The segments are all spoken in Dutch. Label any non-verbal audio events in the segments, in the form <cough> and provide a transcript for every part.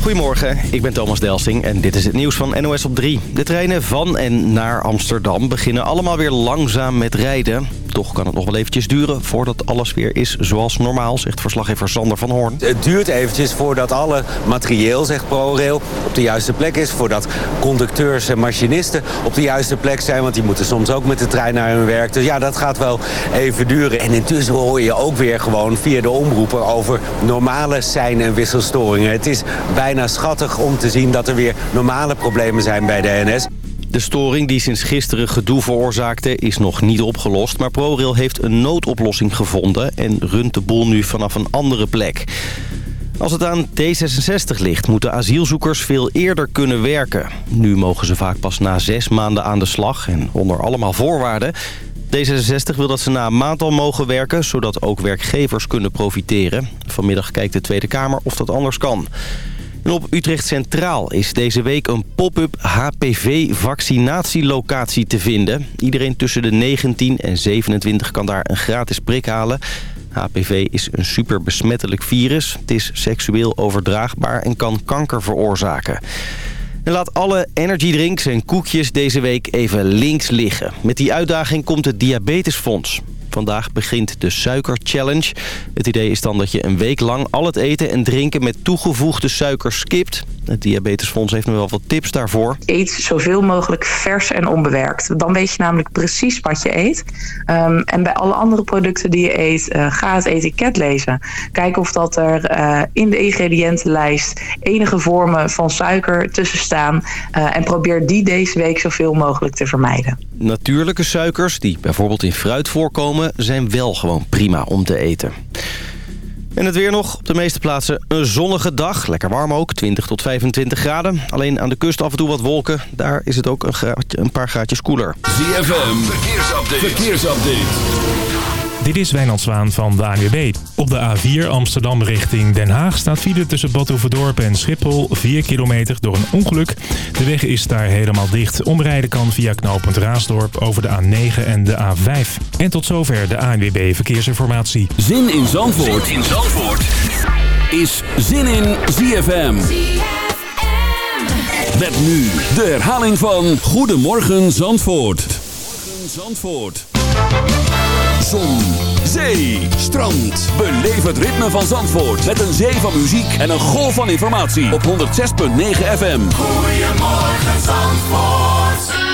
Goedemorgen, ik ben Thomas Delsing en dit is het nieuws van NOS op 3. De treinen van en naar Amsterdam beginnen allemaal weer langzaam met rijden. Toch kan het nog wel eventjes duren voordat alles weer is zoals normaal, zegt verslaggever Sander van Hoorn. Het duurt eventjes voordat alle materieel, zegt ProRail, op de juiste plek is. Voordat conducteurs en machinisten op de juiste plek zijn. Want die moeten soms ook met de trein naar hun werk. Dus ja, dat gaat wel even duren. En intussen hoor je ook weer gewoon via de omroepen over normale sein- en wisselstoringen. Het is bijna schattig om te zien dat er weer normale problemen zijn bij de NS. De storing die sinds gisteren gedoe veroorzaakte is nog niet opgelost. Maar ProRail heeft een noodoplossing gevonden en runt de boel nu vanaf een andere plek. Als het aan D66 ligt, moeten asielzoekers veel eerder kunnen werken. Nu mogen ze vaak pas na zes maanden aan de slag en onder allemaal voorwaarden. D66 wil dat ze na een maand al mogen werken, zodat ook werkgevers kunnen profiteren. Vanmiddag kijkt de Tweede Kamer of dat anders kan. Op Utrecht Centraal is deze week een pop-up HPV-vaccinatielocatie te vinden. Iedereen tussen de 19 en 27 kan daar een gratis prik halen. HPV is een superbesmettelijk virus. Het is seksueel overdraagbaar en kan kanker veroorzaken. En laat alle energydrinks en koekjes deze week even links liggen. Met die uitdaging komt het Diabetesfonds. Vandaag begint de Suiker Challenge. Het idee is dan dat je een week lang al het eten en drinken met toegevoegde suiker skipt. Het Diabetesfonds heeft nog wel wat tips daarvoor. Eet zoveel mogelijk vers en onbewerkt. Dan weet je namelijk precies wat je eet. Um, en bij alle andere producten die je eet, uh, ga het etiket lezen. Kijk of dat er uh, in de ingrediëntenlijst enige vormen van suiker tussen staan. Uh, en probeer die deze week zoveel mogelijk te vermijden. Natuurlijke suikers, die bijvoorbeeld in fruit voorkomen, zijn wel gewoon prima om te eten. En het weer nog. Op de meeste plaatsen een zonnige dag. Lekker warm ook, 20 tot 25 graden. Alleen aan de kust af en toe wat wolken. Daar is het ook een, graadje, een paar graadjes koeler. ZFM, verkeersupdate. verkeersupdate. Dit is Wijnand Zwaan van de ANWB. Op de A4 Amsterdam richting Den Haag staat file tussen Badhoevedorp en Schiphol 4 kilometer door een ongeluk. De weg is daar helemaal dicht. Omrijden kan via knooppunt Raasdorp over de A9 en de A5. En tot zover de ANWB Verkeersinformatie. Zin in Zandvoort, zin in Zandvoort. is Zin in ZFM. Met nu de herhaling van Goedemorgen Zandvoort. Goedemorgen Zandvoort. Zon, zee, strand. Beleef het ritme van Zandvoort. Met een zee van muziek en een golf van informatie. Op 106.9 FM. Goedemorgen Zandvoort.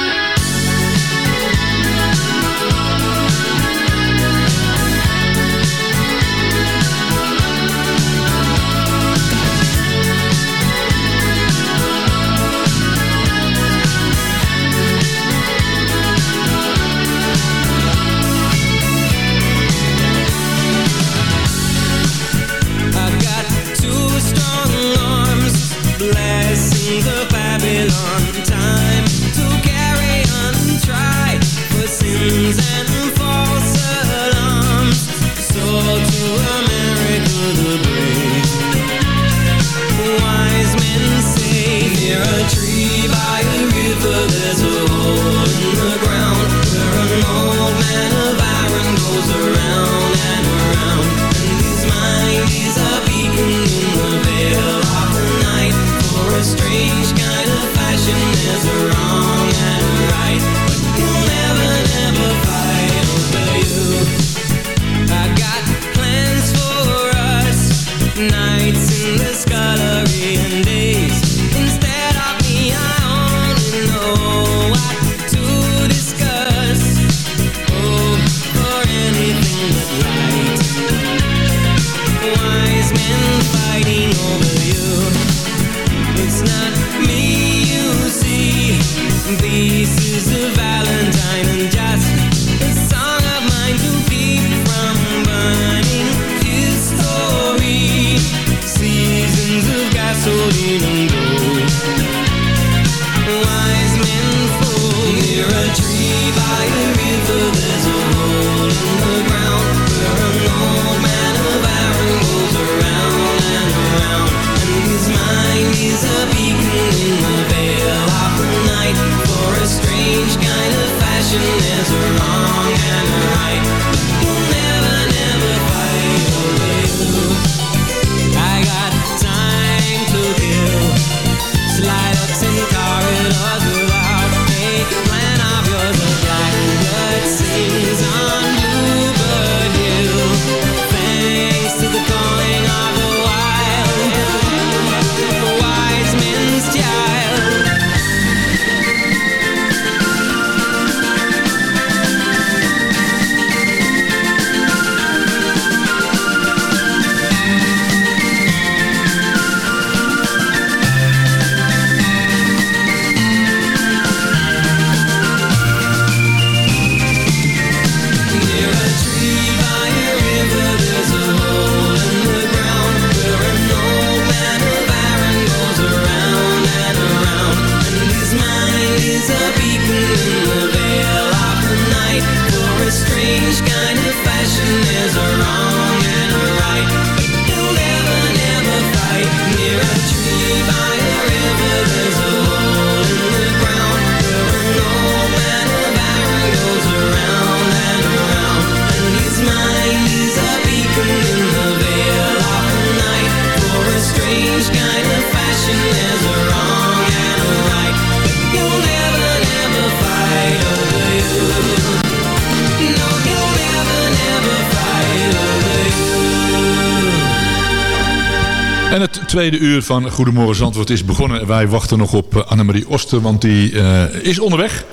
Tweede uur van Goedemorgen Zandvoort is begonnen. Wij wachten nog op uh, Annemarie Oster, want die uh, is onderweg.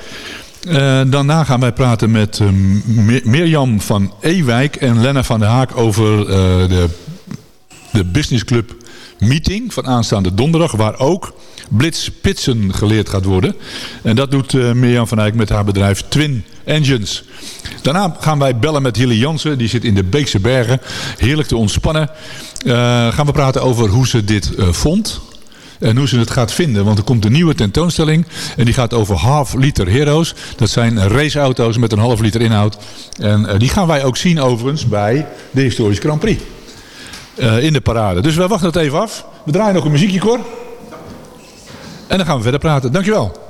Uh, daarna gaan wij praten met Mirjam van Ewijk en Lena van der Haak over de, de businessclub meeting van aanstaande donderdag. Waar ook blitzpitsen geleerd gaat worden. En dat doet Mirjam van Eyck met haar bedrijf Twin Engines. Daarna gaan wij bellen met Hilly Jansen. Die zit in de Beekse Bergen. Heerlijk te ontspannen. Uh, gaan we praten over hoe ze dit uh, vond. En hoe ze het gaat vinden. Want er komt een nieuwe tentoonstelling. En die gaat over half liter heroes. Dat zijn raceauto's met een half liter inhoud. En die gaan wij ook zien overigens bij de Historische Grand Prix. In de parade. Dus wij wachten het even af. We draaien nog een muziekje, Cor. En dan gaan we verder praten. Dankjewel.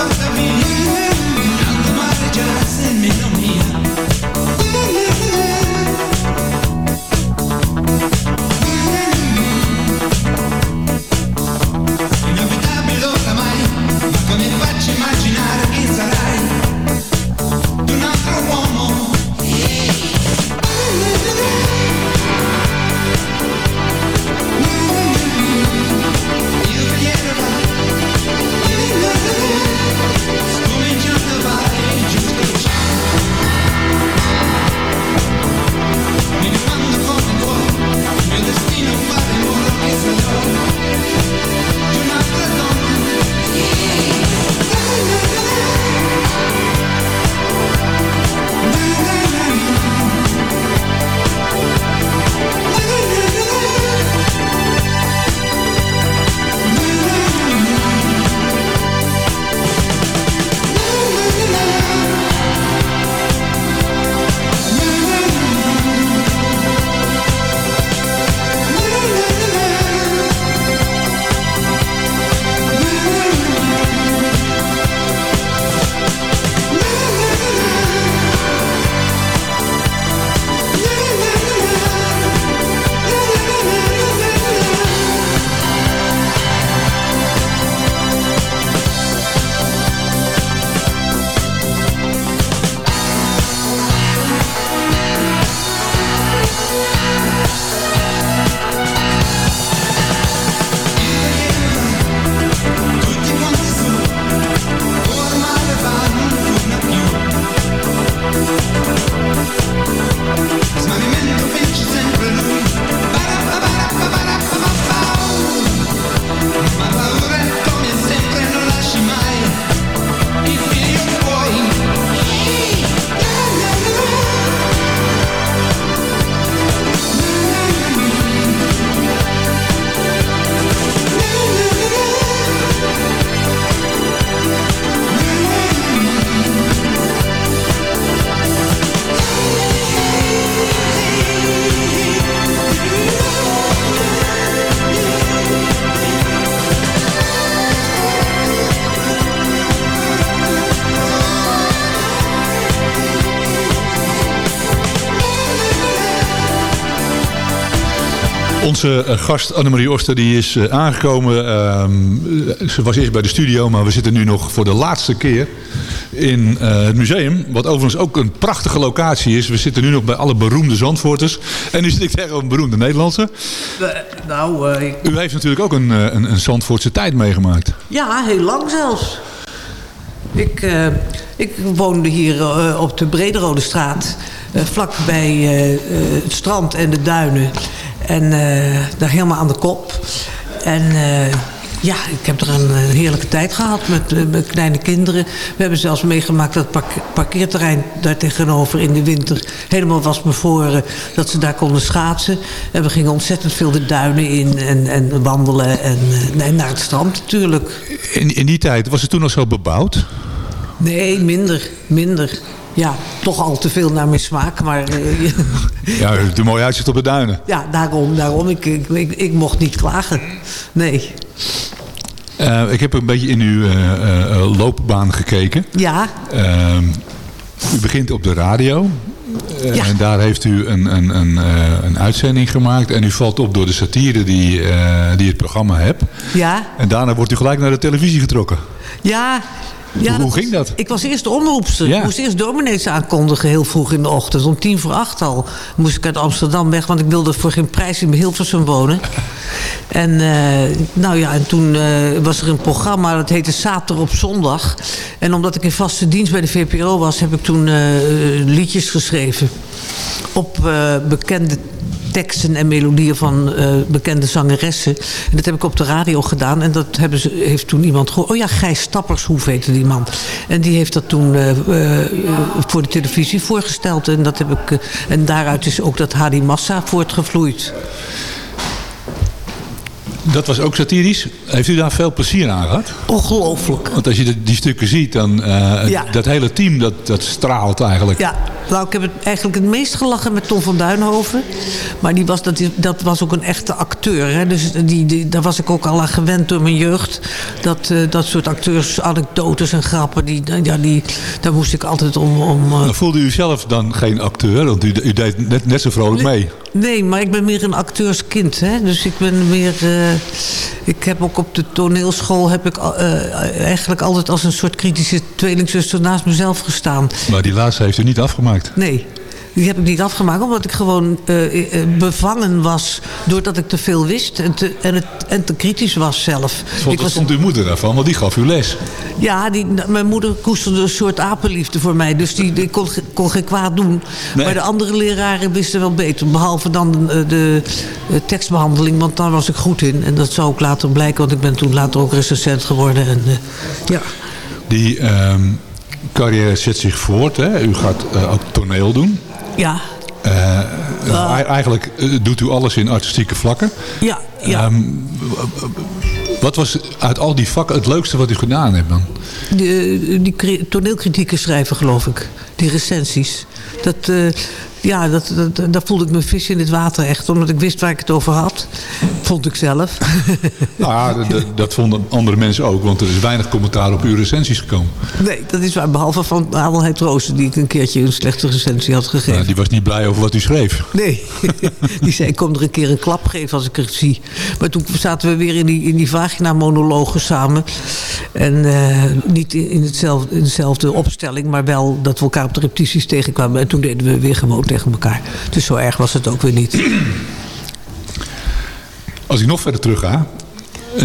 Alma da minha alma já me amou Onze eh, gast Annemarie Oster die is eh, aangekomen. Ehm, ze was eerst bij de studio, maar we zitten nu nog voor de laatste keer in eh, het museum. Wat overigens ook een prachtige locatie is. We zitten nu nog bij alle beroemde Zandvoorters. En nu zit ik tegen een beroemde Nederlandse. nou, ik... U heeft natuurlijk ook een, een, een Zandvoortse tijd meegemaakt. Ja, heel lang zelfs. Ik, ik woonde hier op de Brederode straat. vlak bij het strand en de duinen. En uh, daar helemaal aan de kop. En uh, Ja, ik heb er een eh, heerlijke tijd gehad met, eh, met kleine kinderen. We hebben zelfs meegemaakt dat park- parkeerterrein daar tegenover in de winter helemaal was bevroren. Dat ze daar konden schaatsen. En we gingen ontzettend veel de duinen in en, en wandelen. En, eh, naar het strand natuurlijk. In, in die tijd, was het toen al zo bebouwd? Nee, minder, minder. Ja, toch al te veel naar mijn smaak, maar eh, Ja, het er mooi uitziet op de duinen. <laughs> ja, daarom, daarom. Ik, ik, ik, ik mocht niet klagen. Nee. Eh, ik heb een beetje in uw eh, loopbaan gekeken. Ja, Ehm, u begint op de radio. Ja. En daar heeft u een, een, een, een uitzending gemaakt. En u valt op door de satire die, die het programma hebt. ja, En daarna wordt u gelijk naar de televisie getrokken. ja. Ja Hoe ging dat? Ik was eerst omroepster. Ja. Ik moest eerst dominees aankondigen heel vroeg in de ochtend. Om tien voor acht al moest ik uit Amsterdam weg. Want ik wilde voor geen prijs in Hilversum wonen. En, eh, nou ja, en toen eh, was er een programma dat heette Zaterdag op zondag. En omdat ik in vaste dienst bij de VPRO was... heb ik toen eh, liedjes geschreven. Op bekende teksten en melodieën van eh, bekende zangeressen. En dat heb ik op de radio gedaan. En dat hebben ze, heeft toen iemand gehoord. Oh ja, Gijs Stappershoef heette die man. En die heeft dat toen eh, eh, voor de televisie voorgesteld. En, dat heb ik, en daaruit is ook dat Hadi Massa voortgevloeid. Dat was ook satirisch. Heeft u daar veel plezier aan gehad? Ongelooflijk. Want als je de- die stukken ziet, dan eh, Ja. dat hele team dat, dat straalt eigenlijk. Ja, nou, ik heb het eigenlijk het meest gelachen met Tom van Duinhoven. Maar die was, dat, dat was ook een echte acteur. Hè? Dus die, die, daar was ik ook al aan gewend door mijn jeugd. Dat, eh, dat soort acteurs, anekdotes en grappen, die, ja, die, daar moest ik altijd om... om eh, Maar Voelde u zelf dan geen acteur? Want u, u deed net, net zo vrolijk mee. Nee, maar ik ben meer een acteurskind. Hè? Dus ik ben meer... eh, ik heb ook op de toneelschool... heb ik eh, eigenlijk altijd als een soort kritische tweelingzuster naast mezelf gestaan. Maar die laatste heeft u niet afgemaakt. Nee, die heb ik niet afgemaakt. Omdat ik gewoon eh, eh, bevangen was doordat ik te veel wist. En te, en het, en te kritisch was zelf. Wat ik was, vond uw moeder daarvan? Want die gaf u les. ja, die, mijn moeder koesterde een soort apenliefde voor mij. Dus die, die kon, kon geen kwaad doen. Nee. Maar de andere leraren wisten wel beter. Behalve dan eh, de, eh, tekstbehandeling. Want daar was ik goed in. En dat zou ook later blijken. Want ik ben toen later ook recensent geworden. En, eh, ja. Die ehm, carrière zet zich voort. Hè? U gaat eh, ook toneel doen. Ja, Eh, Eigenlijk eh, doet u alles in artistieke vlakken. ja, ja. Ehm, wat was uit al die vakken het leukste wat u gedaan hebt dan? die, die toneelkritieken schrijven, geloof ik. Die recensies. Dat, eh, ja, dat, dat, daar voelde ik mijn vis in het water echt. Omdat ik wist waar ik het over had. Vond ik zelf. Nou <laughs> ja, dat vonden andere mensen ook. Want er is weinig commentaar op uw recensies gekomen. nee, dat is waar. Behalve van Adelheid Roosen, die ik een keertje een slechte recensie had gegeven. Nou, die was niet blij over wat u schreef. Nee, <laughs> die zei ik kom er een keer een klap geven als ik het zie. Maar toen zaten we weer in die, in die vagina-monologen samen. En eh, niet in, in, hetzelfde, in dezelfde opstelling, maar wel dat we elkaar op de repetities tegenkwamen. En toen deden we weer gewoon tegen elkaar. Dus zo erg was het ook weer niet. Als ik nog verder terug ga,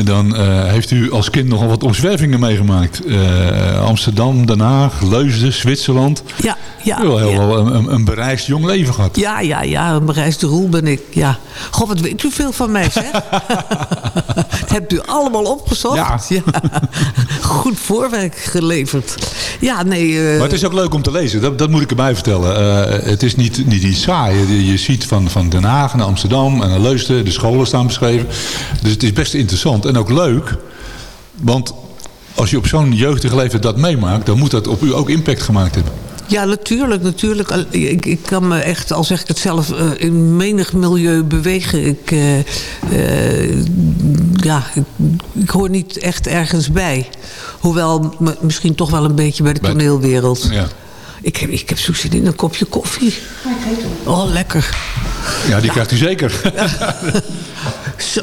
dan eh, heeft u als kind nogal wat omzwervingen meegemaakt. Eh, Amsterdam, Den Haag, Leusden, Zwitserland. Ja, ja. U heel ja. wel een, een, een bereisd jong leven gehad. Ja, ja, ja, een bereisde roel ben ik. Ja. God, wat weet u veel van mij, zeg. <laughs> dat hebt u allemaal opgezocht. <laughs> Ja. Goed voorwerk geleverd. Ja, nee... eh, Maar het is ook leuk om te lezen, dat, dat moet ik erbij vertellen. Eh, het is niet, niet, niet saai. Je, je ziet van, van Den Haag naar Amsterdam en naar Leusden, de scholen staan beschreven. Dus het is best interessant en ook leuk. Want als je op zo'n jeugdige leeftijd dat meemaakt, dan moet dat op u ook impact gemaakt hebben. Ja, natuurlijk, natuurlijk. Ik, ik kan me echt, al zeg ik het zelf, eh, in menig milieu bewegen. Ik, eh, eh, ja, ik, ik hoor niet echt ergens bij. Hoewel, misschien toch wel een beetje bij de Bij- toneelwereld. Ja, Ik heb, ik heb zo zin in een kopje koffie. Oh, lekker. ja die krijgt u zeker. <laughs>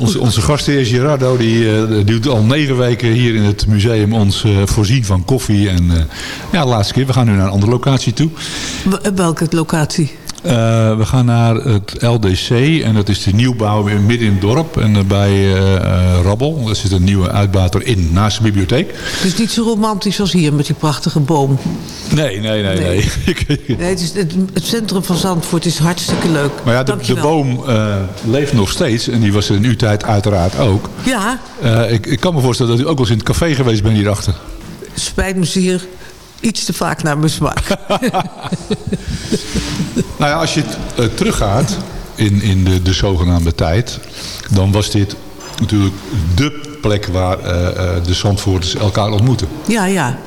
Onze, onze gastheer Gerardo, die, eh, die doet al negen weken hier in het museum ons eh, voorzien van koffie. En eh, ja, laatste keer, we gaan nu naar een andere locatie toe. W- Welke locatie? Eh, we gaan naar het LDC en dat is de nieuwbouw midden in het dorp. En bij eh, eh, Rabbel, daar zit een nieuwe uitbater in, naast de bibliotheek. Is niet zo romantisch als hier met die prachtige boom. Nee, nee, nee. nee. Nee, <laughs> het, is, het, het centrum van Zandvoort is hartstikke leuk. maar ja, de, boom leeft nog steeds en die was in uw tijd uiteraard ook. Ja, ik, ik kan me voorstellen dat u ook wel eens in het café geweest bent hierachter. spijt me zeer. Iets te vaak naar mijn smaak. <laughs> Nou ja, als je het, eh, teruggaat in, in de, de zogenaamde tijd, dan was dit natuurlijk de plek waar eh, eh, de Zandvoorters elkaar ontmoeten. ja, ja.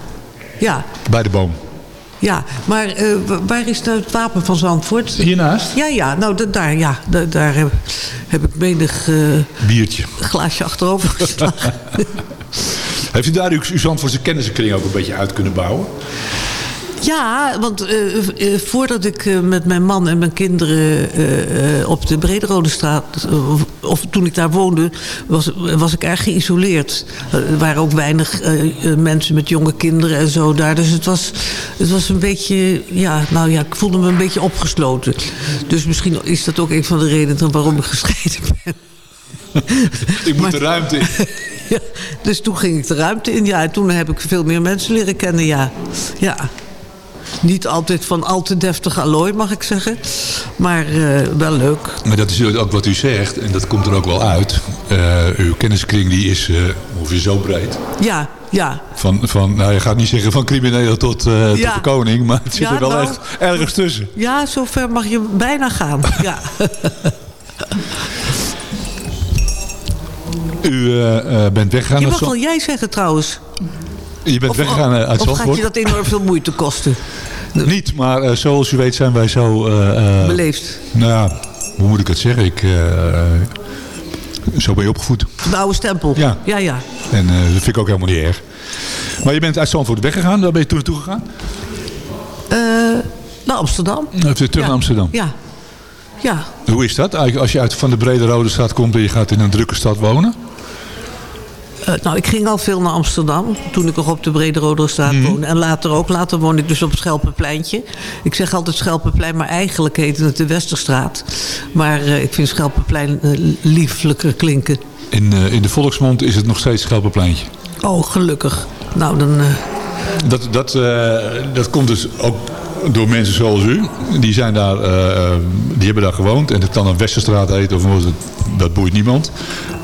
Ja, Bij de boom. ja. Maar eh, wa- waar is nou het wapen van Zandvoort? Hiernaast? Ja, ja. Nou, da- daar, ja. da- daar heb, heb ik menig eh, Biertje. glaasje achterover geslagen. <laughs> Heeft u daar uw, uw Zandvoortse kennissenkring ook een beetje uit kunnen bouwen? Ja, want eh, eh, voordat ik eh, met mijn man en mijn kinderen op de Brederode straat, of, toen ik daar woonde, was, was ik erg geïsoleerd. Er waren ook weinig mensen met jonge kinderen en zo daar. Dus het was, het was een beetje, ja, nou ja, ik voelde me een beetje opgesloten. Dus misschien is dat ook een van de redenen waarom ik gescheiden <laughs> ben. <laughs> Ik moet de ruimte in. <laughs> Ja, dus toen ging ik de ruimte in. Ja, en toen heb ik veel meer mensen leren kennen, ja. Ja. Niet altijd van al te deftig allooi, mag ik zeggen. Maar eh, wel leuk. Maar dat is ook wat u zegt, en dat komt er ook wel uit. Eh, uw kennissenkring die is eh, ongeveer zo breed. Ja, ja. Van, van, nou, je gaat niet zeggen van crimineel tot, de koning, maar het zit Ja, er wel nou. echt ergens tussen. Ja, zover mag je bijna gaan. <laughs> Ja. U eh, eh, bent weggegaan Je uit mag wel jij zeggen trouwens. Je bent Of, weggegaan eh, uit of gaat Zandvoort? je dat enorm veel moeite kosten? Niet, maar zoals u weet zijn wij zo... Beleefd. Nou ja, hoe moet ik het zeggen? Ik, zo ben je opgevoed. De oude stempel. Ja. Ja, ja. En dat vind ik ook helemaal niet erg. Maar je bent uit Zandvoort weggegaan. Waar ben je toen naartoe gegaan? Naar Amsterdam. Terug ja. naar Amsterdam. Ja. Ja. Hoe is dat? Als je uit van de Brede Rode Straat komt en je gaat in een drukke stad wonen? Eh, nou, ik ging al veel naar Amsterdam. Toen ik nog op de Brede Rode Straat Mhm. woonde. En later ook. Later woonde ik dus op het Schelpenpleintje. Ik zeg altijd Schelpenplein, maar eigenlijk heette het de Westerstraat. Maar eh, ik vind Schelpenplein eh, lieflijker klinken. In, in de volksmond is het nog steeds Schelpenpleintje. Oh, gelukkig. Nou, dan... Dat, dat, dat komt dus ook door mensen zoals u. Die, zijn daar, eh, eh, die hebben daar gewoond. En het kan een Westerstraat heten of wat, dat boeit niemand.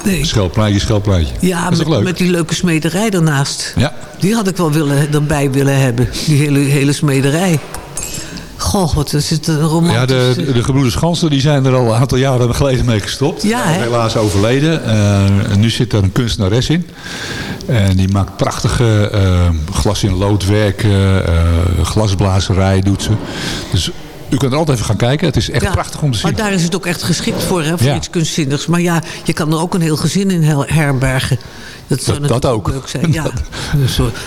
nee. Schelpleintje, Schelpleintje. Ja, dat is met, met die leuke smederij daarnaast. Ja. Die had ik wel willen, erbij willen hebben. Die hele, hele smederij. Goh, wat is het een Ja, romantisch... de, de gebroeders Gansen die zijn er al een aantal jaren geleden mee gestopt. Ja, hè? Helaas overleden. Eh, en nu zit daar een kunstenares in. En die maakt prachtige eh, glas in loodwerken, eh glasblazerij doet ze. Dus u kunt er altijd even gaan kijken. Het is echt Ja, prachtig om te zien. Maar daar is het ook echt geschikt voor, hè, voor Ja. iets kunstzinnigs. Maar ja, je kan er ook een heel gezin in herbergen. Dat, zou Dat- dat natuurlijk ook. leuk zijn. Ja. <laughs> Een soort-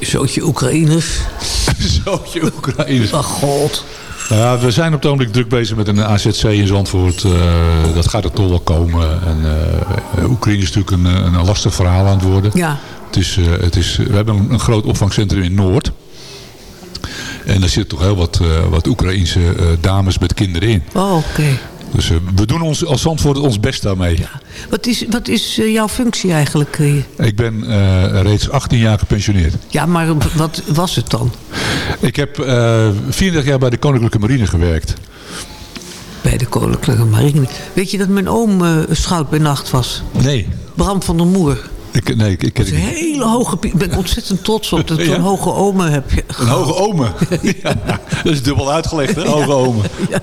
zootje Oekraïners. <laughs> Zootje Oekraïners. Ach, god. Nou ja, we zijn op het ogenblik druk bezig met een AZC in Zandvoort. Eh, dat gaat er toch wel komen. En, eh, Oekraïne is natuurlijk een, een lastig verhaal aan het worden. Ja. Het is, eh, het is, we hebben een, een groot opvangcentrum in Noord. En daar zitten toch heel wat, eh, wat Oekraïense eh, dames met kinderen in. Oh, oké. Dus eh, we doen ons, als Zandvoort ons best daarmee. Wat is, wat is eh, jouw functie eigenlijk? eh? Ik ben reeds 18 jaar gepensioneerd. Ja, maar wat was het dan? Ik heb eh 34 jaar bij de Koninklijke Marine gewerkt. Bij de Koninklijke Marine. Weet je dat mijn oom schout bij nacht was? Nee. Bram van der Moer. Ik, nee, ik, ik Dat is een hele hoge... Ik ben ontzettend trots op dat <laughs> ik Ja? zo'n hoge ome heb. je- Een hoge ome. <laughs> ja, dat is dubbel uitgelegd, hè? Hoge ome. Ja.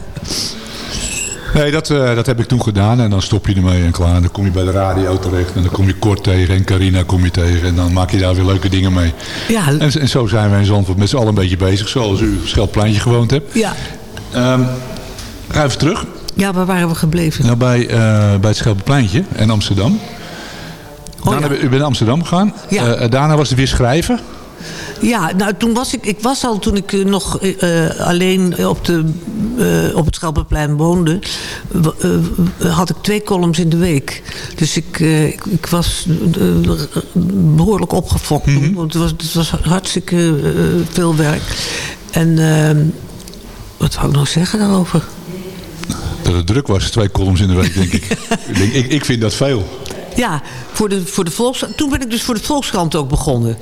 Nee, dat, eh, dat heb ik toen gedaan. En dan stop je ermee en klaar. En dan kom je bij de radio terecht. En dan kom je Kort tegen. En Carina kom je tegen. En dan maak je daar weer leuke dingen mee. Ja, En, en zo zijn wij in Zandvoort met z'n allen een beetje bezig. Zoals u op Schelpleintje gewoond hebt. ja. Ehm, ga even terug. ja, waar waren we gebleven? Nou, bij, eh, bij het Schelpenpleintje en Amsterdam. daarna ja. ben u bent naar Amsterdam gegaan. Ja. Eh, daarna was het weer schrijven. Ja, nou toen was ik, ik was al toen ik eh, nog eh, eh, alleen op, de, op het Schelpenplein woonde, had ik twee columns in de week. Dus ik, ik, ik was eh, behoorlijk opgefokt want het was, het was hartstikke veel werk. En ehm, wat zou ik nog zeggen daarover? Dat het druk was, twee columns in de week, denk ik. <laughs> ik, ik, ik vind dat veel. Ja, voor de, voor de Volkskrant. Toen ben ik dus voor de Volkskrant ook begonnen.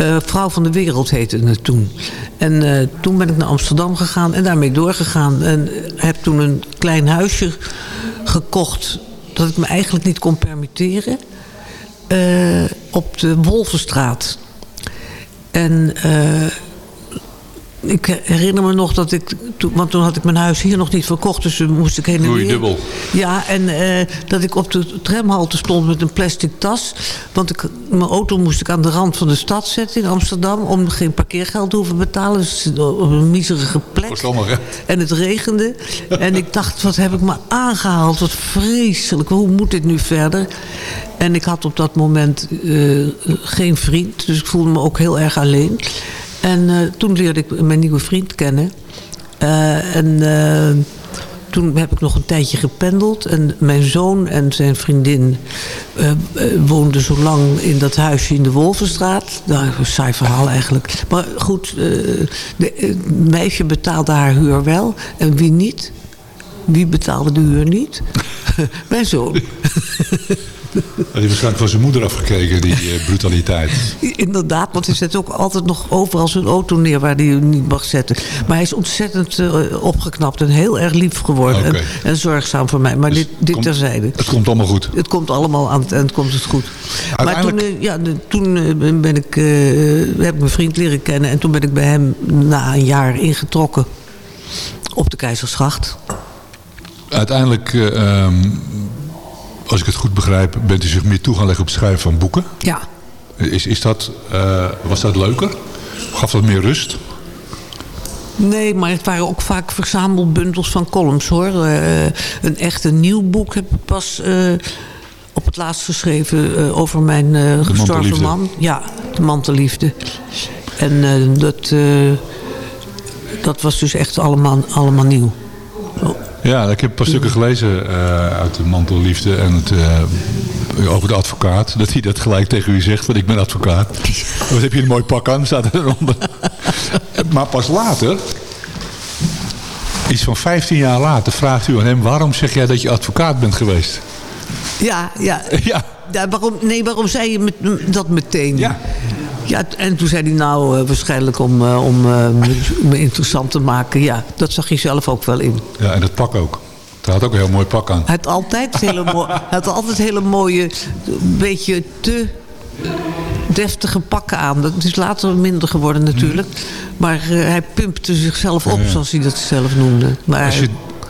Uh, Vrouw van de Wereld heette het toen. En uh, toen ben ik naar Amsterdam gegaan en daarmee doorgegaan. En heb toen een klein huisje gekocht dat ik me eigenlijk niet kon permitteren. Uh, op de Wolvenstraat. En ik herinner me nog dat ik... Want toen had ik mijn huis hier nog niet verkocht. Dus moest ik heen en weer. dubbel. Ja, en uh, dat ik op de tramhalte stond met een plastic tas. Want ik, mijn auto moest ik aan de rand van de stad zetten in Amsterdam. Om geen parkeergeld te hoeven betalen. Dus op een miserige plek. Sommige. En het regende. <laughs> en ik dacht, wat heb ik me aangehaald. Wat vreselijk. Hoe moet dit nu verder? En ik had op dat moment uh, geen vriend. Dus ik voelde me ook heel erg alleen. En uh, toen leerde ik mijn nieuwe vriend kennen. Uh, en uh, toen heb ik nog een tijdje gependeld. En mijn zoon en zijn vriendin woonden zo lang in dat huisje in de Wolvenstraat. Nou, een saai verhaal eigenlijk. Maar goed, de, het meisje betaalde haar huur wel. En wie niet? Wie betaalde de huur niet? <laughs> mijn zoon. <laughs> Hij heeft waarschijnlijk van zijn moeder afgekeken, die uh, brutaliteit. Inderdaad, want hij zet ook altijd nog overal zijn auto neer waar hij niet mag zetten. Maar hij is ontzettend uh, opgeknapt en heel erg lief geworden. Okay. En, en, zorgzaam voor mij. Maar dus dit, dit komt, terzijde. Het komt allemaal goed. Het komt allemaal aan het eind komt het goed. Maar toen, uh, ja, de, toen ben ik, heb ik mijn vriend leren kennen. En toen ben ik bij hem na een jaar ingetrokken op de Keizersgracht. Uiteindelijk um, als ik het goed begrijp, bent u zich meer toe gaan leggen op het schrijven van boeken. Ja. Is, is dat, uh, was dat leuker? Gaf dat meer rust? Nee, maar het waren ook vaak verzamelbundels van columns hoor. Uh, een echt een nieuw boek heb ik pas uh, op het laatst geschreven over mijn gestorven man. Ja, de mantelliefde. En dat, dat was dus echt allemaal, allemaal nieuw. Oh. Ja, ik heb een paar stukken gelezen uh, uit de mantelliefde en het, uh, over de advocaat. Dat hij dat gelijk tegen u zegt, want ik ben advocaat. <laughs> Wat heb je een mooi pak aan, staat eronder. <laughs> maar pas later, iets van 15 jaar later, vraagt u aan hem... waarom zeg jij dat je advocaat bent geweest? Ja, ja. <laughs> ja. ja waarom, nee, waarom zei je dat meteen? Ja. Ja, en toen zei hij nou uh, waarschijnlijk om, uh, om uh, me interessant te maken. Ja, dat zag je zelf ook wel in. Ja, en dat pak ook. Hij had ook een heel mooi pak aan. Hij had altijd hele, mooi, had altijd hele mooie, beetje te deftige pakken aan. Dat is later minder geworden natuurlijk. Maar hij pumpte zichzelf op, ja. zoals hij dat zelf noemde. Maar Als je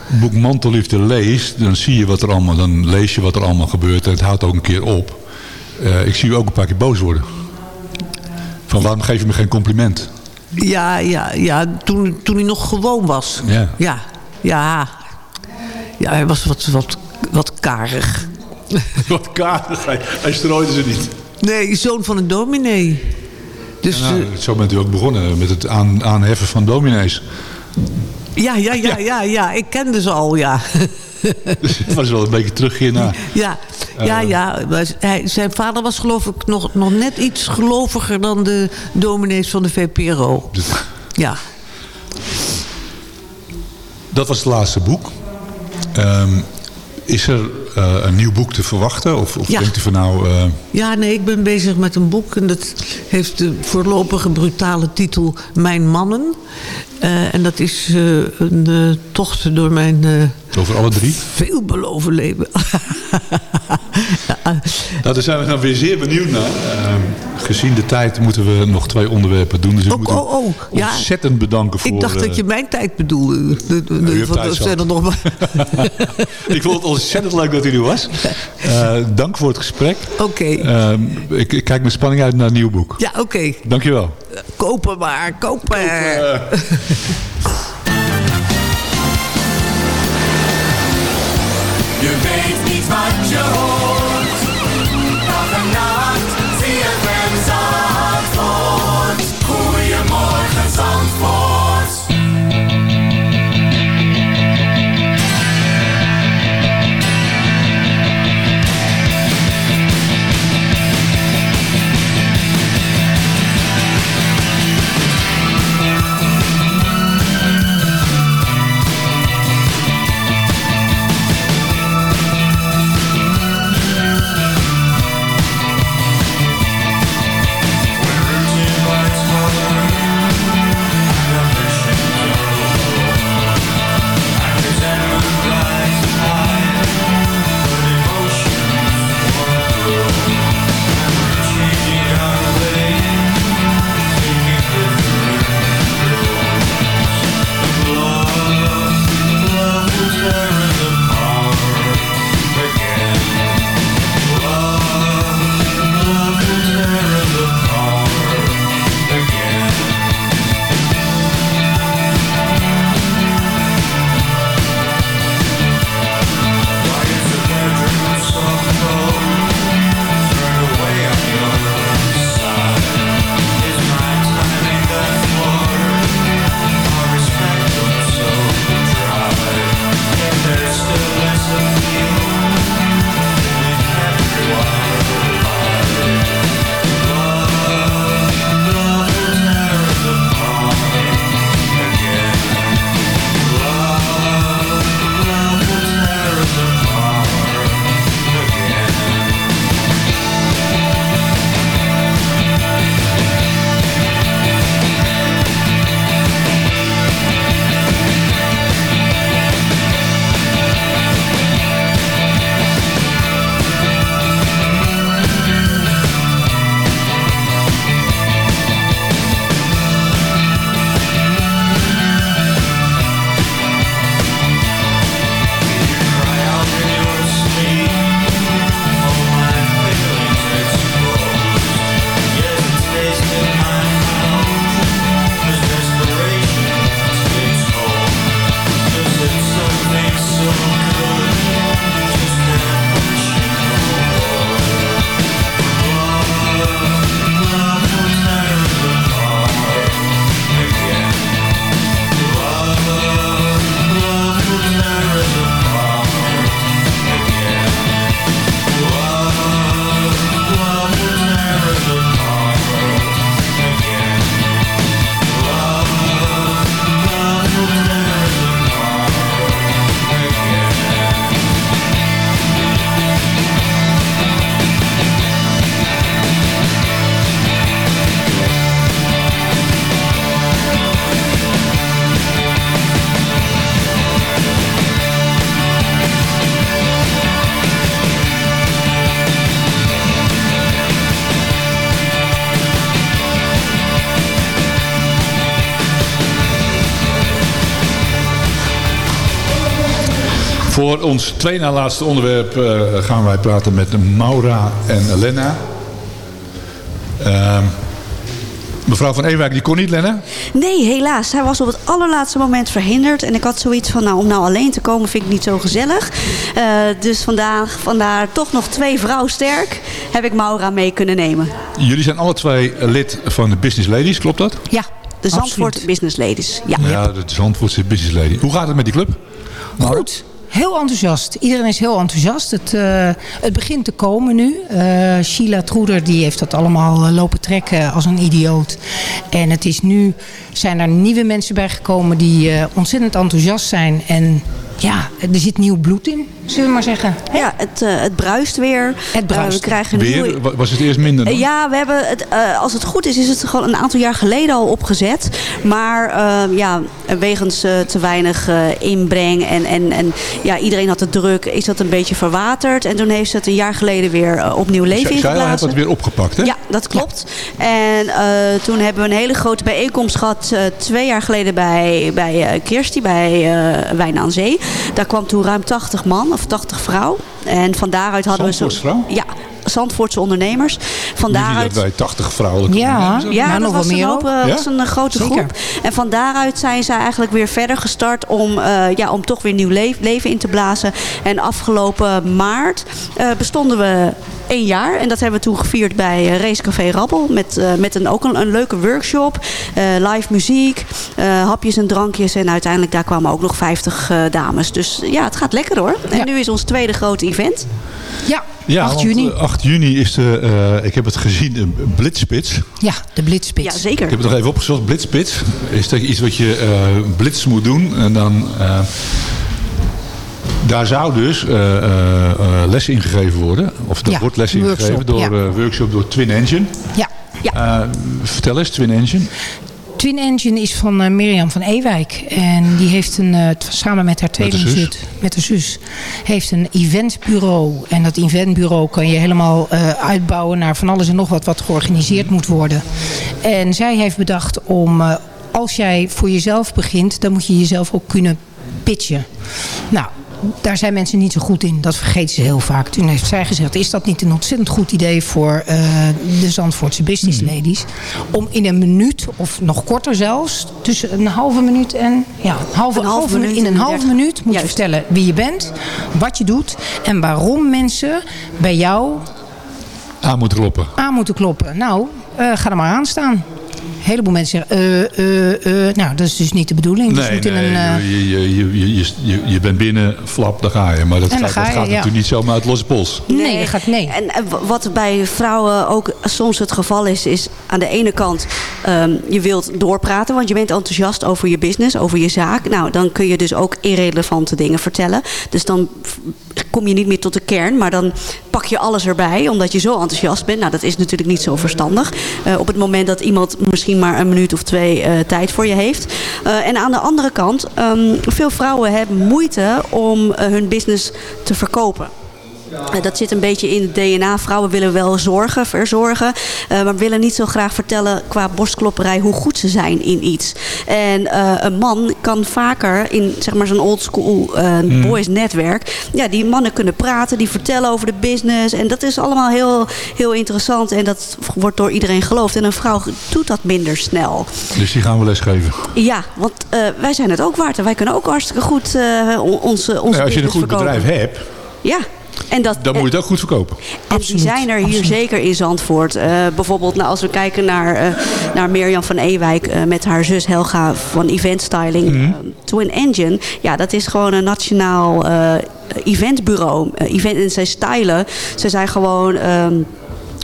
het boek Mantelliefde leest, dan zie je wat er allemaal, dan lees je wat er allemaal gebeurt. En het houdt ook een keer op. ik zie u ook een paar keer boos worden. Van waarom geef je me geen compliment? Ja, ja, ja toen, toen hij nog gewoon was. Ja. Ja, ja. ja hij was wat, wat, wat karig. <laughs> wat karig? Hij, hij strooide ze niet. Nee, zoon van een dominee. Dus, ja, nou, zo bent u ook begonnen met het aan, aanheffen van dominees. Ja, ja, ja, ja, ja. Ik kende ze al, ja. <laughs> het was wel een beetje terug hierna. Ja, ja, ja. Hij, zijn vader was geloof ik nog, nog net iets geloviger dan de dominees van de VPRO. <laughs> Ja. Dat was het laatste boek. Um, is er uh, een nieuw boek te verwachten? Of, of ja. denkt u van nou... Uh... Ja, nee, ik ben bezig met een boek. En dat heeft de voorlopige brutale titel Mijn Mannen. Uh, en dat is een tocht door mijn... Over alle drie? Veelbeloven leven. <laughs> nou, daar zijn we dan weer zeer benieuwd naar. gezien de tijd moeten we nog twee onderwerpen doen. Dus ik oh, moet oh, oh. Ja, ontzettend bedanken voor... Ik dacht dat je mijn tijd bedoelde. De, de, de, van, tijd zijn er nog maar... <laughs> ik vond het ontzettend leuk dat u er was. Uh, dank voor het gesprek. Oké. Okay. Uh, ik, ik, kijk met spanning uit naar een nieuw boek. Ja, oké. Okay. Dankjewel. Uh, kopen maar, kopen. kopen. <laughs> je weet niet wat je hoort. Voor ons twee na laatste onderwerp eh, gaan wij praten met Maura en Lena. Ehm, mevrouw van Ewijk, die kon niet, Lena? Nee, helaas. Hij was op het allerlaatste moment verhinderd. En ik had zoiets van, nou, om nou alleen te komen vind ik niet zo gezellig. Eh, dus vandaag, vandaar toch nog twee vrouw sterk heb ik Maura mee kunnen nemen. Jullie zijn alle twee lid van de Business Ladies, klopt dat? Ja, de Zandvoort Absoluut. Business Ladies. Ja. Ja, de Zandvoortse Business Lady. Hoe gaat het met die club? Goed. Heel enthousiast. Iedereen is heel enthousiast. Het, eh, het begint te komen nu. Eh Sheila Troeder die heeft dat allemaal eh, lopen trekken als een idioot. En het is nu, zijn er nieuwe mensen bijgekomen die eh, ontzettend enthousiast zijn. En ja, er zit nieuw bloed in, zullen we maar zeggen. Ja, het, eh, het bruist weer. Het bruist. Eh, we krijgen nieuwe... Weer? Wa- Was het eerst minder dan? Ja, we hebben het, eh, als het goed is, is het gewoon een aantal jaar geleden al opgezet. Maar eh, ja, wegens eh, te weinig eh, inbreng en, en, en ja, iedereen had het druk, is dat een beetje verwaterd. En toen heeft ze het een jaar geleden weer opnieuw leven Zij- Zij heeft ingeblazen. het weer opgepakt, hè? Ja, dat klopt. En eh, toen hebben we een hele grote bijeenkomst gehad. eh, twee jaar geleden bij, bij eh Kirsty, bij eh Wijn aan Zee. Daar kwam toen ruim 80 man, of 80 vrouw. En van daaruit hadden we zo... Zandvoortsvrouw? Ja, Zandvoortse ondernemers. Van daaruit... dat wij 80 vrouwelijke Ja. ondernemers hebben. Ja, Maar dat nog was wel een, meer eh, Ja? was een eh, grote Zeker. groep. En van daaruit zijn ze eigenlijk weer verder gestart om, eh, ja, om toch weer nieuw le- leven in te blazen. En afgelopen maart eh, bestonden we één jaar. En dat hebben we toen gevierd bij eh, Racecafé Rabbel. Met, eh, met een, ook een, een leuke workshop. eh, live muziek, eh, hapjes en drankjes. En uiteindelijk daar kwamen ook nog 50 eh, dames. Dus ja, het gaat lekker hoor. En Ja. nu is ons tweede grote event. Ja, Ja, 8 want, juni. eh, 8 juni is de, eh, ik heb het gezien, een blitzspits. Ja, de blitspits. Ja, zeker. Ik heb het nog even opgezocht. Blitzspits is tegen iets wat je eh blitz moet doen. En dan, eh, daar zou dus eh, eh, eh, les in gegeven worden. Of er Ja, wordt les in workshop, gegeven door ja. eh, workshop door Twin Engine. Ja. Eh, vertel eens, Twin Engine. Twin Engine is van eh, Mirjam van Ewijk. En die heeft een, eh, samen met haar Met de zus? tweelingzus, met haar zus, heeft een eventbureau. En dat eventbureau kan je helemaal eh, uitbouwen naar van alles en nog wat wat georganiseerd moet worden. En zij heeft bedacht om, als jij voor jezelf begint, dan moet je jezelf ook kunnen pitchen. Nou, daar zijn mensen niet zo goed in. Dat vergeten ze heel vaak. Toen heeft zij gezegd, is dat niet een ontzettend goed idee voor eh, de Zandvoortse business ladies? Om in een minuut, of nog korter zelfs, tussen een halve minuut en... Ja, een halve, Een halve halve minuut in een en halve 30. minuut moet je vertellen wie je bent, wat je doet... en waarom mensen bij jou Aan moet kloppen. aan moeten kloppen. Nou, eh, ga er maar aan staan. Een heleboel mensen zeggen, eh, eh, eh. nou, dat is dus niet de bedoeling. Dus je Nee, moet in nee, een, eh, je, je, je, je, je, je- je bent binnen, flap, daar ga je. Maar dat dan gaat, ga dat gaat ja. natuurlijk niet zomaar uit losse pols. Nee, dat gaat nee. En, wat bij vrouwen ook soms het geval is, is aan de ene kant ehm, je wilt doorpraten, want je bent enthousiast over je business, over je zaak. Nou, dan kun je dus ook irrelevante dingen vertellen. Dus dan kom je niet meer tot de kern, maar dan pak je alles erbij, omdat je zo enthousiast bent. Nou, dat is natuurlijk niet zo verstandig. Eh, op het moment dat iemand misschien maar een minuut of twee eh, tijd voor je heeft. Eh, en aan de andere kant, ehm, veel vrouwen hebben moeite om eh, hun business te verkopen. Eh, Dat zit een beetje in het DNA. Vrouwen willen wel zorgen, verzorgen. eh, maar willen niet zo graag vertellen qua borstklopperij hoe goed ze zijn in iets. En eh, een man kan vaker in zeg maar, zo'n old school eh, boys netwerk. Ja, die mannen kunnen praten, die vertellen over de business. En dat is allemaal heel, heel interessant. En dat wordt door iedereen geloofd. En een vrouw doet dat minder snel. Dus die gaan we lesgeven. Ja, want wij zijn het ook waard. En wij kunnen ook hartstikke goed on- onze, onze Nou, als je een goed verkopen. bedrijf hebt, Ja. En dat, dan moet je het ook goed verkopen. en die zijn er hier zeker in Zandvoort. Eh, bijvoorbeeld nou, als we kijken naar, eh, naar Mirjam van Ewijk eh, met haar zus Helga van Event Styling. Mhm. eh, Twin Engine. Ja, dat is gewoon een nationaal eh, eventbureau. Event, en zij stylen. Ze zijn gewoon... ehm,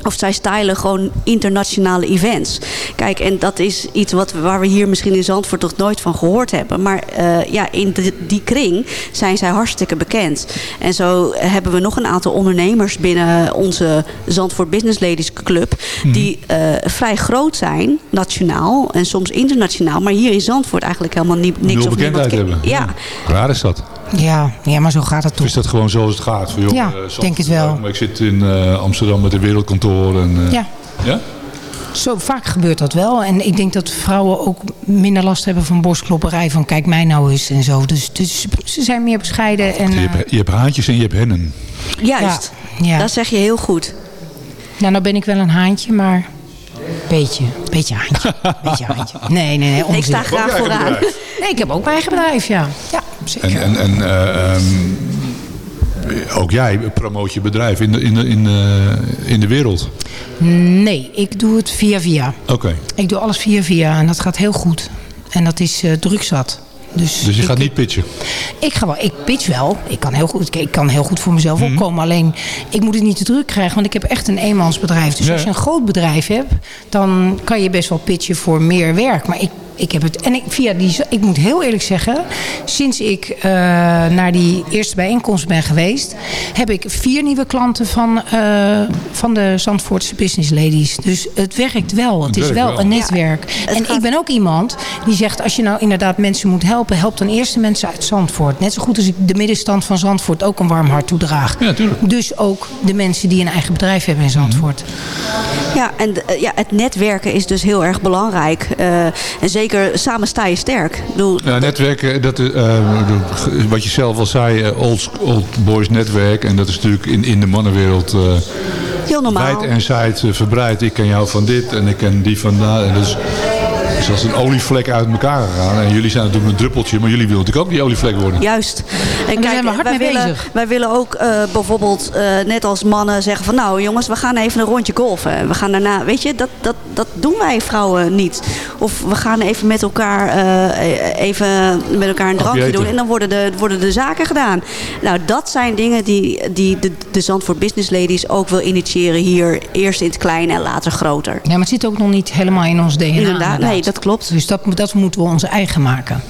of zij stylen gewoon internationale events. Kijk, en dat is iets wat, waar we hier misschien in Zandvoort toch nooit van gehoord hebben. Maar eh, ja, in de- die kring zijn zij hartstikke bekend. En zo hebben we nog een aantal ondernemers binnen onze Zandvoort Business Ladies Club. Die eh, vrij groot zijn, nationaal en soms internationaal. Maar hier in Zandvoort eigenlijk helemaal niet, niks Nul of niemand bekendheid ken- hebben. Ja, Raar is dat. Ja, ja, maar zo gaat het toch. is dat gewoon zoals het gaat? Joh, Ja, eh, denk het wel. ik zit in eh, Amsterdam met een wereldkantoor. En, eh, Ja. ja? Zo vaak gebeurt dat wel. En ik denk dat vrouwen ook minder last hebben van borstklopperij. Van kijk mij nou eens en zo. Dus, dus ze zijn meer bescheiden. En, Je eh, hebt, je hebt haantjes en je hebt hennen. Juist, ja. dat zeg je heel goed. nou, nou ben ik wel een haantje, maar... Beetje, beetje haantje. <laughs> Beetje haantje. Nee, nee, nee. Ik sta onzin. graag vooraan. Nee, ik heb ook mijn eigen bedrijf, ja. Ja, zeker. En, en, en eh, ehm, ook jij promoot je bedrijf in de, in de, in de, in de wereld. Nee, ik doe het via via. Oké. Ik doe alles via via en dat gaat heel goed. En dat is eh druk zat. Dus, Dus je ik, gaat niet pitchen. Ik, ga wel, ik pitch wel. Ik kan heel goed, ik kan heel goed voor mezelf Mhm. opkomen. Alleen, ik moet het niet te druk krijgen. Want ik heb echt een eenmansbedrijf. Dus Ja. als je een groot bedrijf hebt... dan kan je best wel pitchen voor meer werk. Maar ik, ik heb het... En ik, via die, ik moet heel eerlijk zeggen... sinds ik eh, naar die eerste bijeenkomst ben geweest... heb ik vier nieuwe klanten van, eh, van de Zandvoortse Business Ladies. Dus het werkt wel. Het, Het is wel wel. een netwerk. en ik ben ook iemand die zegt... als je nou inderdaad mensen moet helpen... help dan eerst de mensen uit Zandvoort. Net zo goed als ik de middenstand van Zandvoort ook een warm hart toedraag. Ja, tuurlijk. Dus ook de mensen die een eigen bedrijf hebben in Zandvoort. Ja, en eh, ja, het netwerken is dus heel erg belangrijk. Eh, en zeker samen sta je sterk. Bedoel, Ja, netwerken, dat, eh, wat je zelf al zei, eh, old, old boys netwerk. En dat is natuurlijk in, in de mannenwereld eh heel normaal. wijd en zijd verbreid. Ik ken jou van dit en ik ken die van dat. En is, is als een olievlek uit elkaar gegaan. En jullie zijn natuurlijk een druppeltje, maar jullie willen natuurlijk ook die olievlek worden. Juist. En daar zijn we hard wij, mee willen, bezig. wij willen ook eh, bijvoorbeeld, eh, net als mannen, zeggen van nou jongens, we gaan even een rondje golfen. We gaan daarna, weet je, dat, dat, dat doen wij vrouwen niet. Of we gaan even met elkaar, eh, even met elkaar een drankje doen en dan worden de, worden de zaken gedaan. Nou, dat zijn dingen die, die de, de Zandvoort Business Ladies ook wil initiëren hier. Eerst in het klein en later groter. Ja, maar het zit ook nog niet helemaal in ons DNA. Inderdaad, nee, dat klopt. Dus dat, moet- dat moeten we onze eigen maken.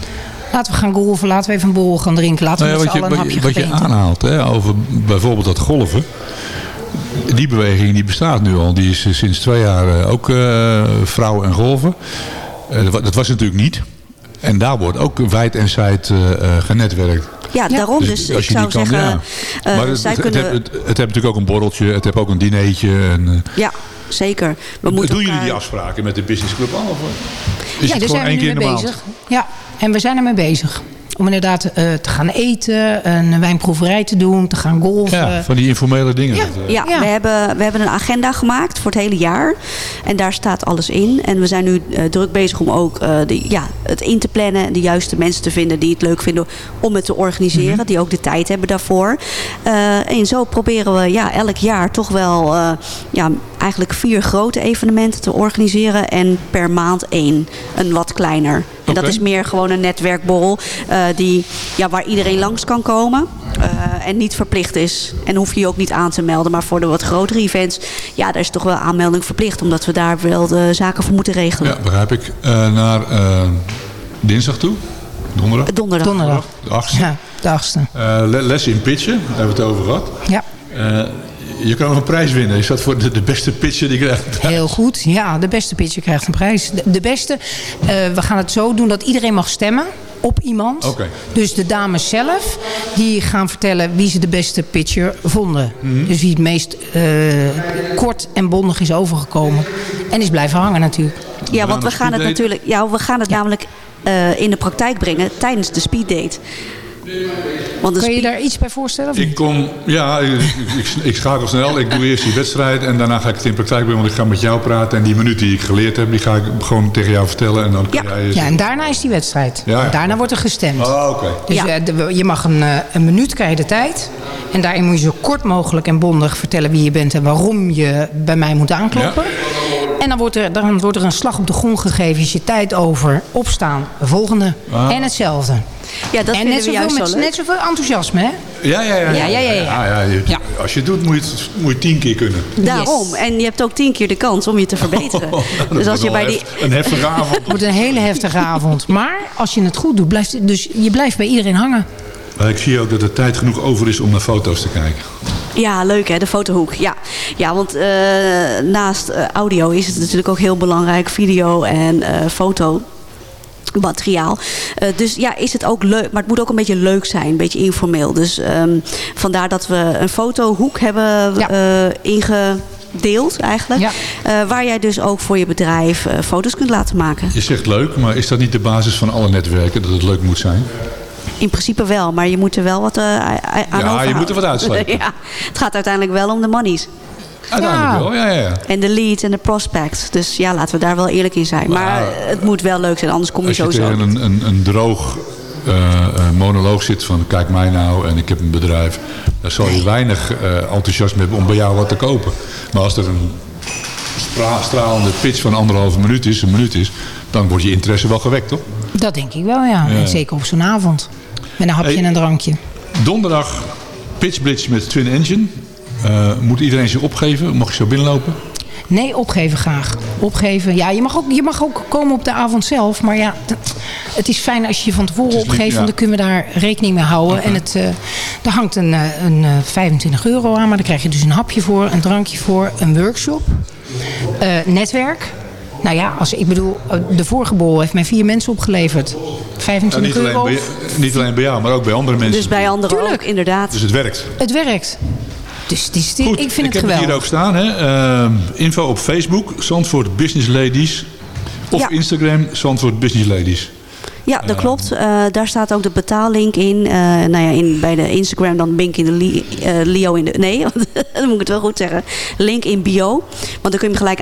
Laten we gaan golven, laten we even een borrel gaan drinken. Laten we Nou ja, met je, allen een wat hapje je, wat je aanhaalt hè, over bijvoorbeeld dat golven. Die beweging die bestaat nu al. Die is eh, sinds twee jaar eh, ook eh, vrouwen en golven. Eh, dat wa- dat was natuurlijk niet. En daar wordt ook wijd en zijd eh, eh, genetwerkt. Ja, daarom dus. ik zou zeggen, ja. eh, maar het, zij het, kunnen... het, het, het heeft natuurlijk ook een borreltje. Het heeft ook een dinertje. En, eh, ja, zeker. We doen moeten jullie die afspraken met de businessclub al? Of is ja, het daar zijn we nu mee maand? bezig. Ja, en we zijn ermee bezig. Om inderdaad eh, te gaan eten, een wijnproeverij te doen, te gaan golven. Ja, van die informele dingen. Ja. Dat, eh, Ja, Ja. We, hebben, we hebben een agenda gemaakt voor het hele jaar. En daar staat alles in. En we zijn nu eh, druk bezig om ook eh, de, ja, het in te plannen. En de juiste mensen te vinden die het leuk vinden om het te organiseren. Mhm. Die ook de tijd hebben daarvoor. Eh, en zo proberen we ja, elk jaar toch wel eh, ja, eigenlijk vier grote evenementen te organiseren. En per maand één. Een wat kleiner. En dat is meer gewoon een netwerkborrel. eh, die, ja, waar iedereen langs kan komen. eh, en niet verplicht is. En hoef je je ook niet aan te melden. Maar voor de wat grotere events, ja, daar is toch wel aanmelding verplicht. Omdat we daar wel de zaken voor moeten regelen. Ja, begrijp ik. Eh, naar dinsdag toe? Donderdag? Donderdag. Donderdag. De achtste. Ja, de achtste. Eh, le- lessen in pitchen, daar hebben we het over gehad. Ja, Eh, je kan nog een prijs winnen. Is dat voor de, de beste pitcher die krijgt? <laughs> heel goed. Ja, de beste pitcher krijgt een prijs. De, de beste, eh, we gaan het zo doen dat iedereen mag stemmen op iemand. Oké. Dus de dames zelf, die gaan vertellen wie ze de beste pitcher vonden. Mhm. Dus wie het meest eh, kort en bondig is overgekomen. En is blijven hangen natuurlijk. Ja, want we gaan het natuurlijk, ja, we gaan het namelijk eh, in de praktijk brengen tijdens de speeddate. Kun je daar iets bij voorstellen? Ik kom, ja, ik, ik, ik schakel snel. Ik doe eerst die wedstrijd en daarna ga ik het in praktijk brengen. Want ik ga met jou praten en die minuut die ik geleerd heb, die ga ik gewoon tegen jou vertellen. En dan kun Ja. jij... Ja, en daarna is die wedstrijd. Ja, ja. Daarna wordt er gestemd. Oh, oké. Dus Ja. eh, je mag een, eh, een minuut krijgen de tijd. En daarin moet je zo kort mogelijk en bondig vertellen wie je bent en waarom je bij mij moet aankloppen. En dan wordt, er, dan wordt er een slag op de grond gegeven. Is je tijd over. Opstaan. Volgende. Ah. En hetzelfde. Ja, dat en net zoveel, juist met, zo leuk. net zoveel enthousiasme, hè? Ja, ja, ja. Ja, ja, ja, ja. Ja. Als je het doet, moet je het, moet je tien keer kunnen. Daarom. Yes. En je hebt ook tien keer de kans om je te <laughs> verbeteren. Dat dus als je bij die... Een heftige <laughs> avond. Het wordt een hele heftige avond. Maar als je het goed doet, blijft, dus je blijft bij iedereen hangen. Maar ik zie ook dat er tijd genoeg over is om naar foto's te kijken. Ja, leuk hè, de fotohoek. Ja, ja want eh, naast eh, audio is het natuurlijk ook heel belangrijk, video en eh, foto. Materiaal. Eh, dus ja, is het ook leuk. Maar het moet ook een beetje leuk zijn. Een beetje informeel. Dus ehm, vandaar dat we een fotohoek hebben Ja. eh, inge, deelt eigenlijk. Ja. Eh, waar jij dus ook voor je bedrijf eh, foto's kunt laten maken. Je zegt leuk, maar is dat niet de basis van alle netwerken, dat het leuk moet zijn? In principe wel, maar je moet er wel wat eh, aan Ja, je moet er wat <laughs> uitslepen. ja, het gaat uiteindelijk wel om de monies. Uiteindelijk Ja. wel, ja, ja, ja. En de leads en de prospects. Dus ja, laten we daar wel eerlijk in zijn. Maar Maar- het moet wel leuk zijn, anders kom je Als je sowieso tegen niet. een, een, een droog eh, eh, monoloog zit van kijk mij nou en ik heb een bedrijf. Dan zal je weinig eh, enthousiasme hebben om bij jou wat te kopen. Maar als er een stra- stralende pitch van anderhalve minuut is, een minuut is, dan wordt je interesse wel gewekt, toch? Dat denk ik wel, ja. Ja. En zeker op zo'n avond. Met een hapje Hey. en een drankje. Donderdag Pitch Blitz met Twin Engine. Eh, moet iedereen zich opgeven? Mag je zo binnenlopen? Nee, opgeven graag. Opgeven. Ja, je mag, ook, je mag ook komen op de avond zelf. Maar ja, het is fijn als je je van tevoren niet- opgeeft. ja. Want dan kunnen we daar rekening mee houden. En het, eh er hangt een, eh, een eh, 25 euro aan. Maar dan krijg je dus een hapje voor, een drankje voor, een workshop. eh, netwerk. Nou ja, als, ik bedoel, de vorige bol heeft mij vier mensen opgeleverd. Nou, 25 niet, alleen euro. bij, niet alleen bij jou, maar ook bij andere mensen. Dus bij anderen Tuurlijk. ook, inderdaad. Dus het werkt. Het werkt. Dus is, Goed, ik vind ik het heb het hier geweldig. ook staan. Hè? Eh, info op Facebook, Zandvoort Business Ladies. Of Ja. Instagram, Zandvoort Business Ladies. Ja, dat klopt. Eh, daar staat ook de betaallink in. Eh, nou ja, in, bij de Instagram dan link in de li- eh, Leo in de... Nee, <laughs> dan moet ik het wel goed zeggen. Link in bio. Want dan kun je hem gelijk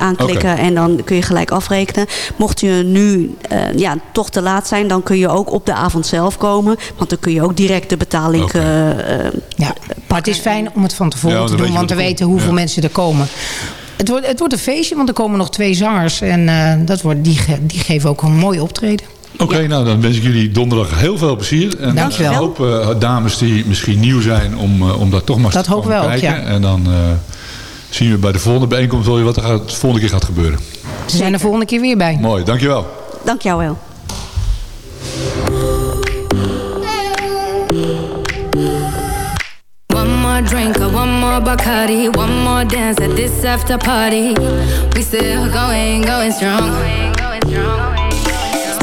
aanklikken en dan kun je gelijk afrekenen. Mocht je nu eh, ja, toch te laat zijn, dan kun je ook op de avond zelf komen. Want dan kun je ook direct de eh, eh, Ja, maar het is fijn om het van tevoren Ja, te doen, want te weten hoeveel Ja. mensen er komen. Het wordt, het wordt een feestje, want er komen nog twee zangers. En eh, dat wordt, die, ge- die geven ook een mooi optreden. Oké, nou dan wens ik jullie donderdag heel veel plezier. En Dankjewel. een hoop eh, dames die misschien nieuw zijn om, eh, om daar toch maar Dat te ook, kijken. ja. En dan eh, zien we bij de volgende bijeenkomst wel weer wat er gaat, de volgende keer gaat gebeuren. Ze zijn er volgende keer weer bij. Mooi, dankjewel. dank jou wel. One more drink, one more Bacardi, one more dance at this after party. We still going, going strong.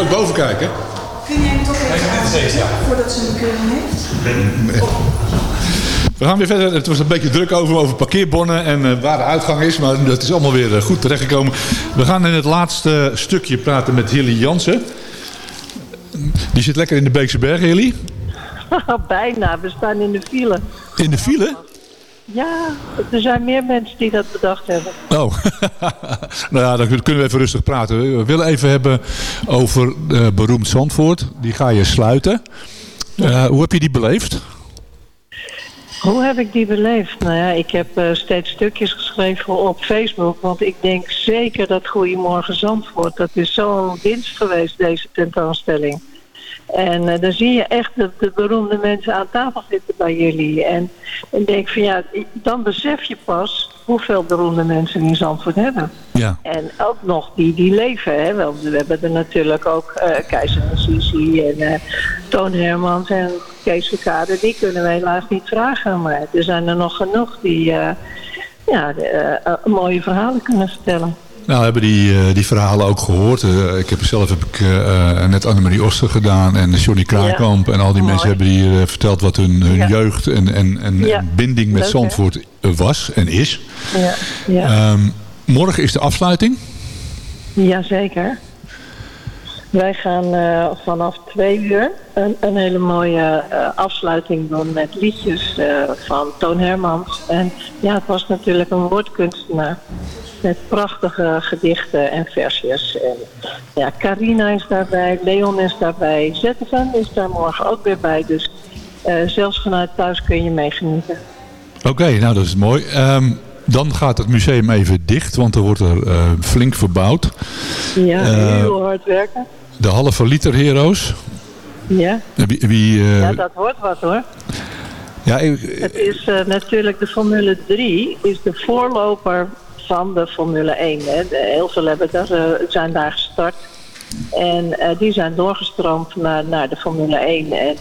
Ook boven kijken? Kun jij hem toch even aanzetten voordat ze een bekeuring heeft? We gaan weer verder. Het was een beetje druk over, over parkeerbonnen en eh, waar de uitgang is. Maar dat is allemaal weer eh, goed terechtgekomen. We gaan in het laatste stukje praten met Hilly Jansen. Die zit lekker in de Beekse Bergen, Hilly. <laughs> Bijna, we staan in de file. In de file? Ja, er zijn meer mensen die dat bedacht hebben. Oh, <laughs> nou ja, dan kunnen we even rustig praten. We willen even hebben over eh, beroemd Zandvoort. Die ga je sluiten. Eh, hoe heb je die beleefd? Hoe heb ik die beleefd? Nou ja, ik heb eh, steeds stukjes geschreven op Facebook. Want ik denk zeker dat Goedemorgen Zandvoort... dat is zo'n winst geweest, deze tentoonstelling. En eh, dan zie je echt de, de beroemde mensen aan tafel zitten bij jullie. En ik denk van ja, dan besef je pas hoeveel beroemde mensen in Zandvoort hebben. Ja. En ook nog die die leven. Hè? Wel, we hebben er natuurlijk ook eh Keizer en Sisi en eh, Toon Hermans en Kees Verkade. Die kunnen we helaas niet vragen. Maar er zijn er nog genoeg die ja, mooie verhalen kunnen vertellen. Nou, we hebben die, eh, die verhalen ook gehoord. Eh, ik heb zelf heb ik, eh, net Annemarie Oster gedaan en Johnny Kraaikamp. En al die mensen hebben hier verteld wat hun, hun Ja. jeugd en, en, en Ja. binding met Leuk? Zandvoort was en is. Ja, ja. Ehm, morgen is de afsluiting. Jazeker. Wij gaan vanaf twee uur een, een hele mooie afsluiting doen met liedjes van Toon Hermans. En ja, het was natuurlijk een woordkunstenaar met prachtige gedichten en versjes. En ja, Carina is daarbij, Leon is daarbij, ZFM is daar morgen ook weer bij. Dus eh, zelfs vanuit thuis kun je meegenieten. Oké, nou dat is mooi. Ehm, dan gaat het museum even dicht, want er wordt er eh, flink verbouwd. Ja, Eh, heel hard werken. De halve liter heroes. Ja. Wie, wie, ja, dat wordt wat hoor. ja, ik- Het is natuurlijk de Formule 3 is de voorloper van de Formule 1. Hè. De, heel veel hebben daar, eh, zijn daar gestart. En eh, die zijn doorgestroomd naar, naar de Formule 1. En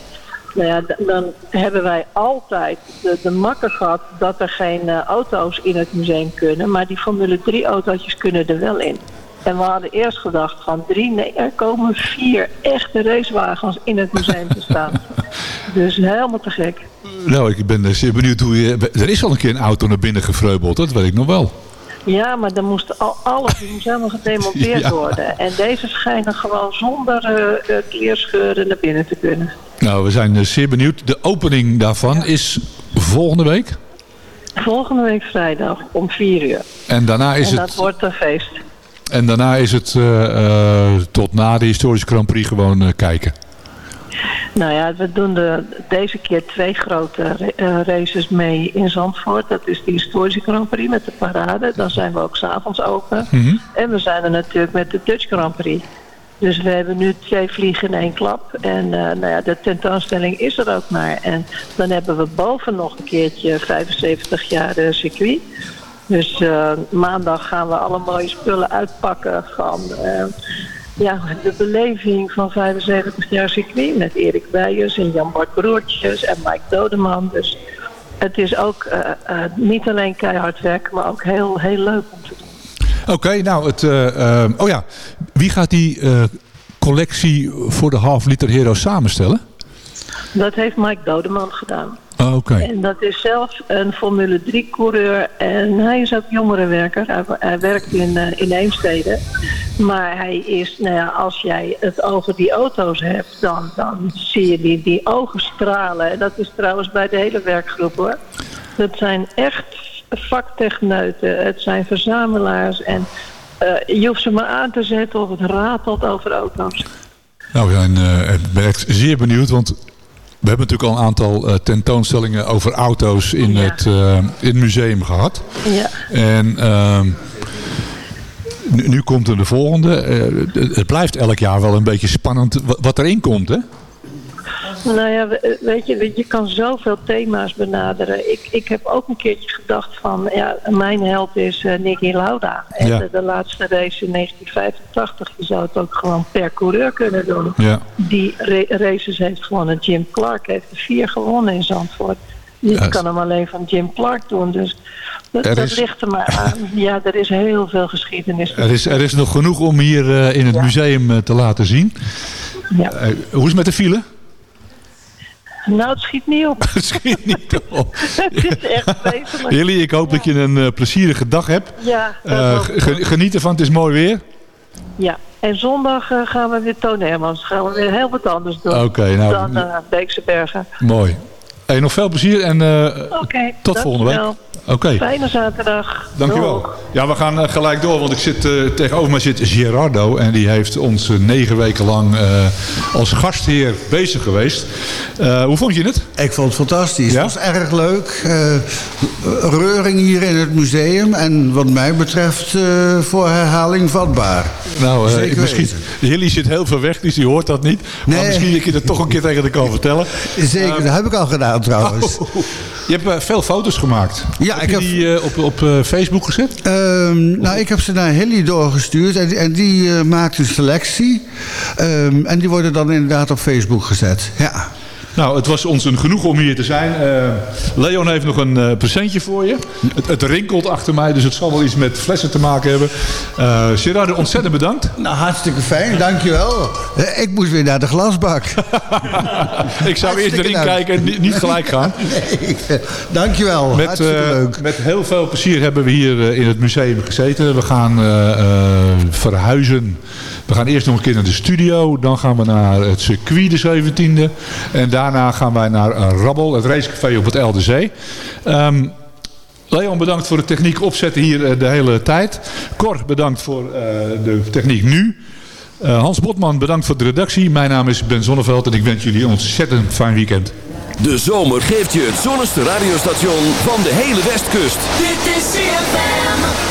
nou ja, dan hebben wij altijd de, de makker gehad dat er geen eh, auto's in het museum kunnen. Maar die Formule 3 autootjes kunnen er wel in. En we hadden eerst gedacht van drie, nee, er komen vier echte racewagens in het museum te staan. <laughs> dus helemaal te gek. nou, ik ben eh, zeer benieuwd hoe je... Er is al een keer een auto naar binnen gevreubeld, dat weet ik nog wel. Ja, maar dan moest al, alles die moest helemaal gedemonteerd <laughs> Ja. worden. En deze schijnen gewoon zonder eh, kleerscheuren naar binnen te kunnen. Nou, we zijn eh, zeer benieuwd. De opening daarvan is volgende week. Volgende week vrijdag om 4 uur. En daarna is en dat het, wordt een feest. en daarna is het tot na de historische Grand Prix gewoon kijken. Nou ja, we doen de, deze keer twee grote eh, races mee in Zandvoort. Dat is de historische Grand Prix met de parade. Dan zijn we ook s'avonds open. Mhm. En we zijn er natuurlijk met de Dutch Grand Prix. Dus we hebben nu twee vliegen in één klap. En eh, nou ja, de tentoonstelling is er ook maar. En dan hebben we boven nog een keertje 75 jaar eh, circuit. Dus maandag gaan we alle mooie spullen uitpakken van ja, de beleving van 75 jaar circuit. Met Erik Wijers en Jan Bart Broertjes en Mike Dodeman. Dus het is ook eh, eh, niet alleen keihard werken, maar ook heel, heel leuk om te doen. Oké, nou, het, eh, oh ja. Wie gaat die collectie voor de half liter hero samenstellen? Dat heeft Mike Dodeman gedaan. Oh. En dat is zelf een Formule 3 coureur en hij is ook jongerenwerker. Hij, hij werkt in, eh, in Heemstede. Maar hij is, nou ja, als jij het over die auto's hebt, dan, dan zie je die, die ogen stralen. En dat is trouwens bij de hele werkgroep hoor. Dat zijn echt vaktechneuten. Het zijn verzamelaars en eh, je hoeft ze maar aan te zetten of het ratelt over auto's. Nou, we zijn, eh, ik ben echt zeer benieuwd, want we hebben natuurlijk al een aantal eh, tentoonstellingen over auto's in, het, eh, in het museum gehad. Ja. En ehm, nu, nu komt er de volgende. Eh, het- blijft elk jaar wel een beetje spannend wa- wat erin komt, hè? Nou ja, we- weet je, je, je kan zoveel thema's benaderen. Ik, ik heb ook een keertje gedacht van, ja, mijn held is eh Nicky Lauda. En Ja. de, de laatste race in 1985, je zou het ook gewoon per coureur kunnen doen. Ja. Die ra- races heeft gewonnen. Jim Clark heeft er vier gewonnen in Zandvoort. Je Ja. kan hem alleen van Jim Clark doen. Dus Dat, dat is- ligt er maar aan. <laughs> Ja, er is heel veel geschiedenis. Er is, er is nog genoeg om hier eh, in het Ja. museum eh, te laten zien. Ja. Eh, hoe is het met de file? Nou, het schiet niet op. <laughs> Het schiet niet op. <laughs> het is echt vreselijk. Jullie, ik hoop dat je een eh, plezierige dag hebt. Ja, ook. geniet ervan, het is mooi weer. ja. En zondag eh, gaan we weer Toon Hermans. Gaan we weer heel wat anders doen. Oké, nou, Dan Beekse Bergen. Mooi. Hey, nog veel plezier en eh, tot volgende week. Oké. Fijne zaterdag. Dankjewel. Doeg. Ja, we gaan eh, gelijk door, want ik zit, eh, tegenover mij zit Gerardo. En die heeft ons negen weken lang eh, als gastheer bezig geweest. Eh, hoe vond je het? Ik vond het fantastisch. Ja? Het was erg leuk. Eh, reuring hier in het museum. En wat mij betreft eh, voor herhaling vatbaar. Nou, eh, Zeker misschien. Hilly zit heel ver weg, dus die hoort dat niet. Maar misschien dat je het toch een keer tegen de kan vertellen. Zeker, dat heb ik al gedaan trouwens. <laughs> je hebt eh, veel foto's gemaakt. Ja, heb ik je heb- die eh, op, op eh, Facebook gezet? Ehm, nou, ik heb ze naar Hilly doorgestuurd en, en die maakt een selectie. Ehm, en die worden dan inderdaad op Facebook gezet. Ja. Nou, het was ons een genoeg om hier te zijn. Eh, Leon heeft nog een eh, presentje voor je. Het, het rinkelt achter mij, dus het zal wel iets met flessen te maken hebben. Eh Gerardo, ontzettend bedankt. Nou, hartstikke fijn, dankjewel. Ik moest weer naar de glasbak. <laughs> Ik zou eerst erin dank. kijken en niet, gelijk gaan. <laughs> nee, dankjewel, Met, hartstikke leuk. met heel veel plezier hebben we hier in het museum gezeten. We gaan verhuizen. We gaan eerst nog een keer naar de studio. Dan gaan we naar het circuit de 17e. En daarna gaan wij naar eh, Rabbel, het racecafé op het LDC. Ehm Leon, bedankt voor de techniek opzetten hier eh, de hele tijd. Cor, bedankt voor eh, de techniek nu. Eh, Hans Botman, bedankt voor de redactie. Mijn naam is Ben Zonneveld en ik wens jullie een ontzettend fijn weekend. De zomer geeft je het zonnigste radiostation van de hele Westkust. Dit is CFM.